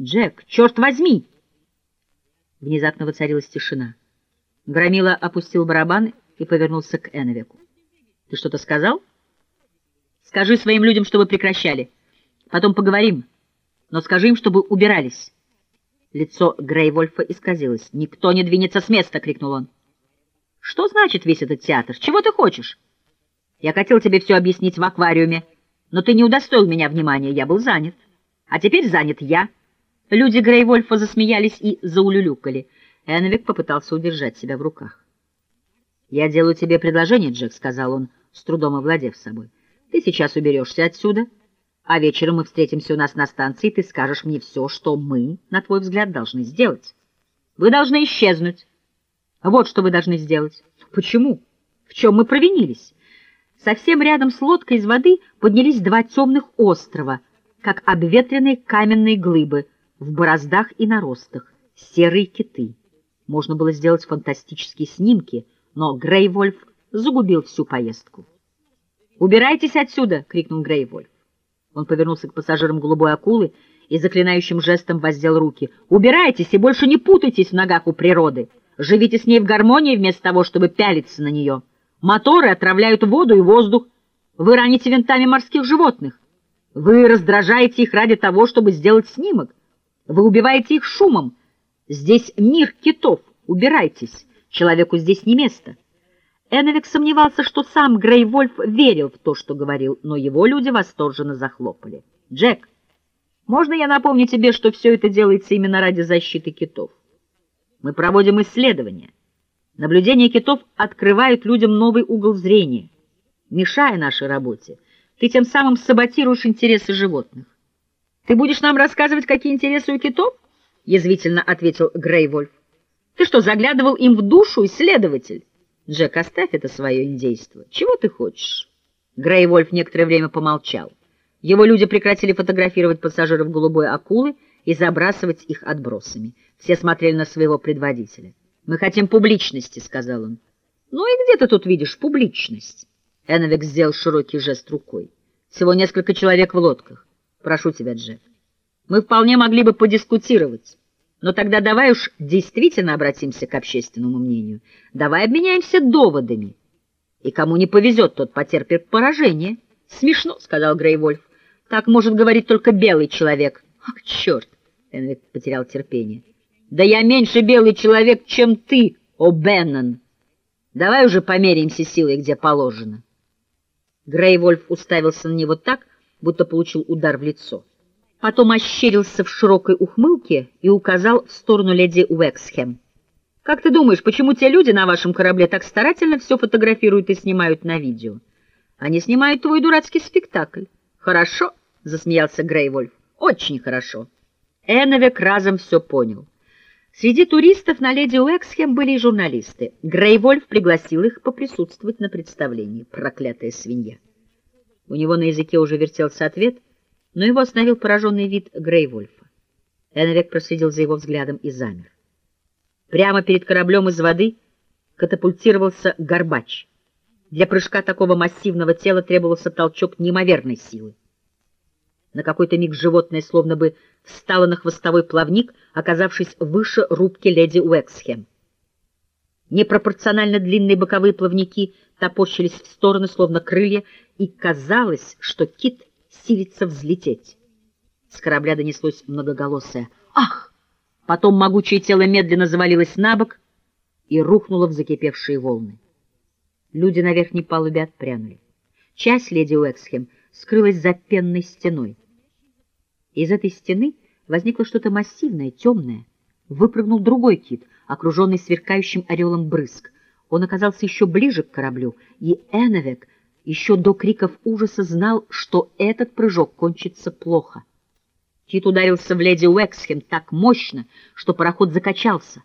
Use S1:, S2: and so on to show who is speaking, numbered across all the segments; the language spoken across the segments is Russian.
S1: Джек, черт возьми!» Внезапно воцарилась тишина. Громила опустил барабан и повернулся к Эновеку. «Ты что-то сказал?» «Скажи своим людям, чтобы прекращали. Потом поговорим, но скажи им, чтобы убирались». Лицо Грейвольфа исказилось. «Никто не двинется с места!» — крикнул он. «Что значит весь этот театр? Чего ты хочешь?» «Я хотел тебе все объяснить в аквариуме, но ты не удостоил меня внимания, я был занят. А теперь занят я». Люди Грейвольфа засмеялись и заулюлюкали. Энвик попытался удержать себя в руках. «Я делаю тебе предложение, Джек», — сказал он, с трудом овладев собой. «Ты сейчас уберешься отсюда, а вечером мы встретимся у нас на станции, и ты скажешь мне все, что мы, на твой взгляд, должны сделать. Вы должны исчезнуть. Вот что вы должны сделать. Почему? В чем мы провинились?» Совсем рядом с лодкой из воды поднялись два темных острова, как обветренные каменные глыбы — в бороздах и наростах, серые киты. Можно было сделать фантастические снимки, но Грейвольф загубил всю поездку. «Убирайтесь отсюда!» — крикнул Грейвольф. Он повернулся к пассажирам голубой акулы и заклинающим жестом воздел руки. «Убирайтесь и больше не путайтесь в ногах у природы! Живите с ней в гармонии вместо того, чтобы пялиться на нее! Моторы отравляют воду и воздух! Вы раните винтами морских животных! Вы раздражаете их ради того, чтобы сделать снимок! Вы убиваете их шумом. Здесь мир китов. Убирайтесь. Человеку здесь не место. Эновик сомневался, что сам Грейвольф верил в то, что говорил, но его люди восторженно захлопали. «Джек, можно я напомню тебе, что все это делается именно ради защиты китов? Мы проводим исследования. Наблюдения китов открывают людям новый угол зрения. Мешая нашей работе, ты тем самым саботируешь интересы животных. «Ты будешь нам рассказывать, какие интересы у китов?» — язвительно ответил Грейвольф. «Ты что, заглядывал им в душу, исследователь?» «Джек, оставь это свое индейство. Чего ты хочешь?» Грейвольф некоторое время помолчал. Его люди прекратили фотографировать пассажиров голубой акулы и забрасывать их отбросами. Все смотрели на своего предводителя. «Мы хотим публичности», — сказал он. «Ну и где ты тут видишь публичность?» Эновик сделал широкий жест рукой. «Всего несколько человек в лодках. Прошу тебя, Джек. Мы вполне могли бы подискутировать. Но тогда давай уж действительно обратимся к общественному мнению. Давай обменяемся доводами. И кому не повезет, тот потерпит поражение. Смешно, — сказал Грейвольф. Так может говорить только белый человек. Ах, черт! Энвик потерял терпение. Да я меньше белый человек, чем ты, о Беннон. Давай уже померяемся силой, где положено. Грейвольф уставился на него так, будто получил удар в лицо. Потом ощерился в широкой ухмылке и указал в сторону леди Уэксхэм. «Как ты думаешь, почему те люди на вашем корабле так старательно все фотографируют и снимают на видео? Они снимают твой дурацкий спектакль». «Хорошо», — засмеялся Грейвольф. «Очень хорошо». Эновик разом все понял. Среди туристов на леди Уэксхэм были и журналисты. Грейвольф пригласил их поприсутствовать на представлении. Проклятая свинья. У него на языке уже вертелся ответ, но его остановил пораженный вид Грейвольфа. Энвек проследил за его взглядом и замер. Прямо перед кораблем из воды катапультировался горбач. Для прыжка такого массивного тела требовался толчок неимоверной силы. На какой-то миг животное словно бы встало на хвостовой плавник, оказавшись выше рубки леди Уэксхем. Непропорционально длинные боковые плавники топорщились в стороны, словно крылья, и казалось, что кит силится взлететь. С корабля донеслось многоголосое «Ах!». Потом могучее тело медленно завалилось на бок и рухнуло в закипевшие волны. Люди на верхней палубе отпрянули. Часть леди Уэксхем скрылась за пенной стеной. Из этой стены возникло что-то массивное, темное. Выпрыгнул другой кит, окруженный сверкающим орелом брызг. Он оказался еще ближе к кораблю, и Эновек еще до криков ужаса знал, что этот прыжок кончится плохо. Кит ударился в леди Уэксхем так мощно, что пароход закачался.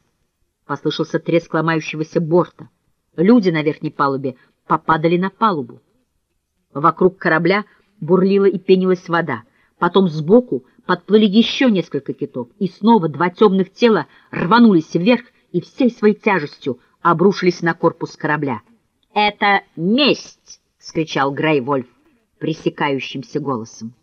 S1: Послышался треск ломающегося борта. Люди на верхней палубе попадали на палубу. Вокруг корабля бурлила и пенилась вода. Потом сбоку подплыли еще несколько китов, и снова два темных тела рванулись вверх и всей своей тяжестью обрушились на корпус корабля. «Это месть!» — скричал Грей Вольф пресекающимся голосом.